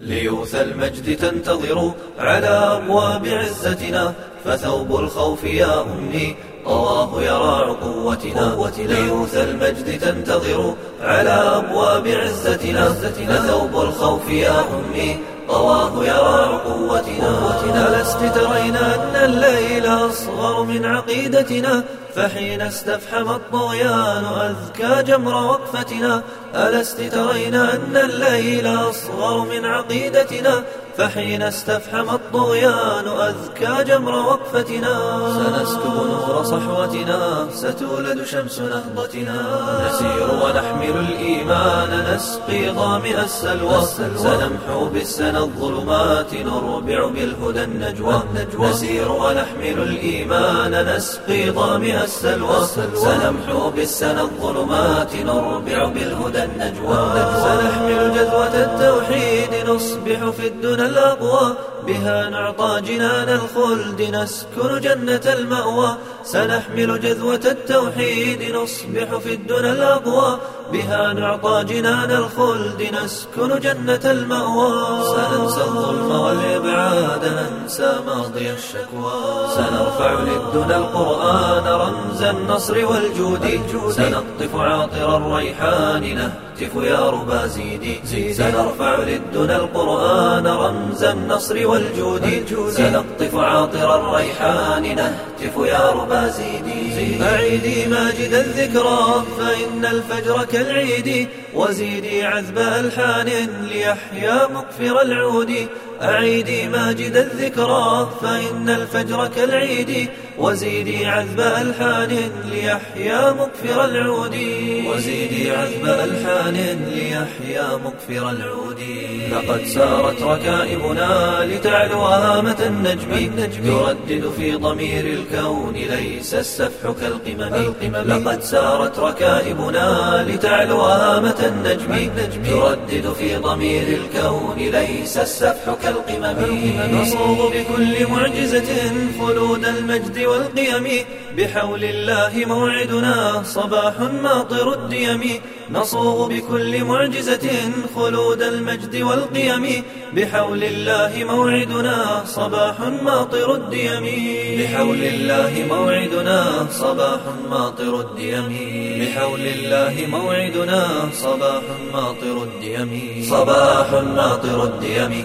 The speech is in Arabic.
ليوث المجد تنتظر على أبواب عزتنا فثوب الخوف يا أمي طواه يرى قوتنا ليوث المجد تنتظر على أبواب عزتنا فثوب الخوف يا أمي طواه يرى قوتنا لست ترين أن الليل أصغر من عقيدتنا فحين استفحم الطغيان أذكى جمر وقفتنا ألست ترين أن الليل أصغر من عقيدتنا؟ فحين استفحم الطغيان أذكى جمر وقفتنا سنسكب نور صحوتنا ستولد شمس نهضتنا. نسير ونحمل الإيمان نسقي ظامئ السلوى. سنمحو بالسنى الظلمات نربع بالهدى النجوى. نسير ونحمل الإيمان نسقي ظامئ السلوى سنمحو بالسنى الظلمات نربع بالهدى النجوى. سنحمل جذوة التوحيد نصبح في الدنى الأقوى. بها نعطى جنان الخلد نسكن جنة المأوى. سنحمل جذوة التوحيد نصبح في الدنى الأقوى. بها نعطى جنان الخلد نسكن جنة المأوى. سننسى والإبعاد ننسى ماضي الشكوى. سنرفع للدنى القرآن رمز النصر والجود. سنقطف عاطر الريحان نهتف يا ربا زيدي سنرفع للدنى القرآن رمز النصر والجود. سنقطف عاطر الريحان نهتف يا ربا زيدي أعيدي ماجد الذكرى فإن الفجر كالعيد. وزيدي عذب ألحان ليحيا مقفر العود. أعيدي ماجد الذكرى فإن الفجر كالعيد وزيدي عذب ألحان ليحيا مقفر العود. وزيدي عذب ألحان ليحيا مقفر العود. لقد سارت ركائبنا لتعلو هامة النجم. تردد في ضمير الكون ليس السفح كالقمم. لقد سارت ركائبنا لتعلو هامة النجم. تردد في ضمير الكون ليس السفح كالقمم. نصوغ بكل معجزة خلود المجد والقيم. بحول الله موعدنا صباح ماطر الديم. نصوغ بكل معجزة خلود المجد والقيم. بحول الله موعدنا صباح ماطر الديم. بحول الله موعدنا صباح ماطر الديم. بحول الله موعدنا صباح ماطر الديم. صباح ماطر الديم.